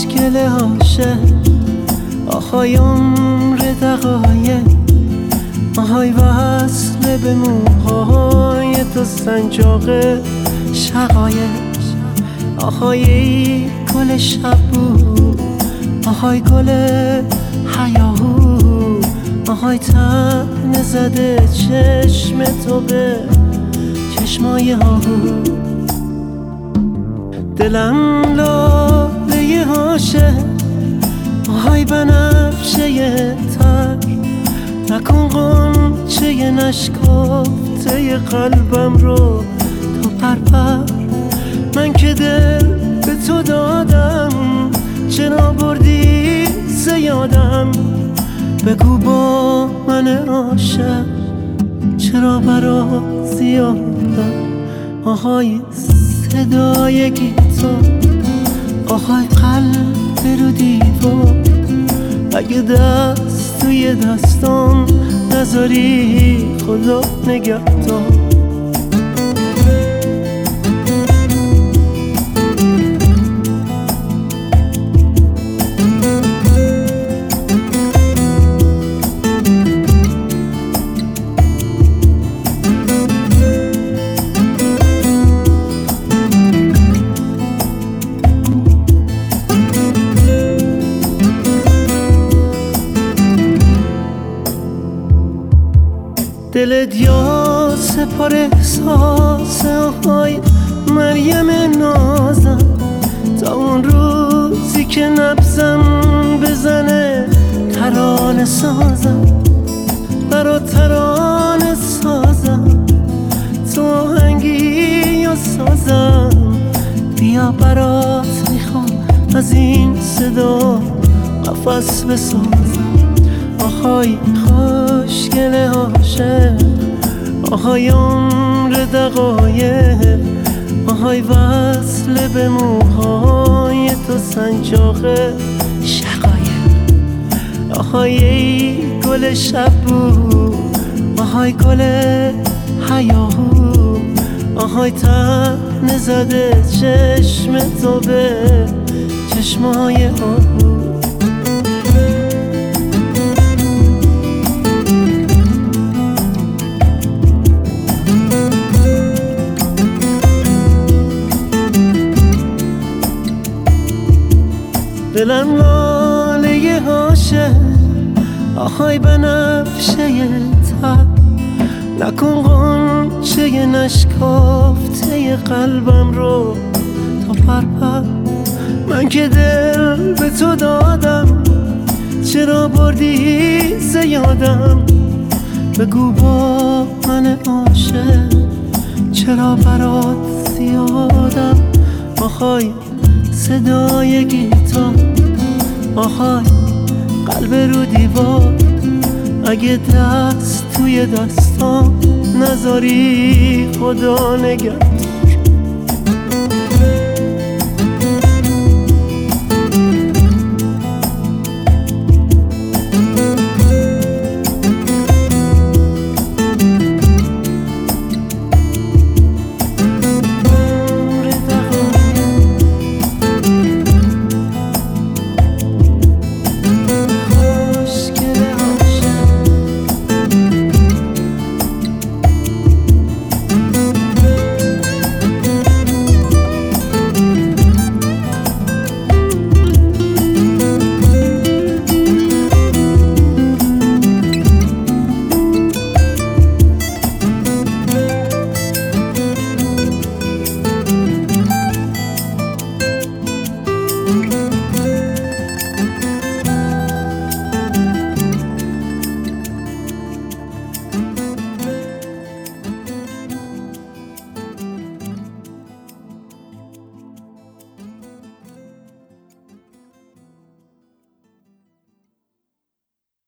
خوشگل عاشق. آهای عمر دقایق. آهای وصل به موهای تو سنجاق شقایق. آهای ای گل شبو آهای گل حیاهو آهای تن زده چشم تو به چشمای آهو دلم لاله هاشه. آهای بنفشه تر. نکن قنچه نشکافته قلبم رو تو پرپر من که دل به تو دادم چرا بردی زیادم بگو با من عاشق چرا برا زیادم؟ آهای صدای گیتار. آهای قلب رو دیوار اگه دست توی دستام نذاری خدا نگهدار. دلت یا سپار احساس آهای مریم نازم. تا اون روزی که نبزم بزنه ترانه سازم. برا ترانه سازم. تو آهنگی یا سازم. بیا برات می‌خوام از این صدا قفص بسازم. آهای خوشگل عاشق. آهای عمر دقایق آهای وصل به موهای تو سنجاق شقایق. آهای ای گل شبو آهای گل حیاهو. آهای تن زده چشم تو به چشمای آهو. دلم لاله هاشه آهای بنفشه تر نکن غنچه نشکافته قلبم رو تا پرپر. من که دل به تو دادم چرا بردی زیادم بگو با من عاشق چرا برات زیادم؟ آخای صدای گیتار. آهای قلب رو دیوار. اگه دست توی دستام نذاری خدا نگهدار.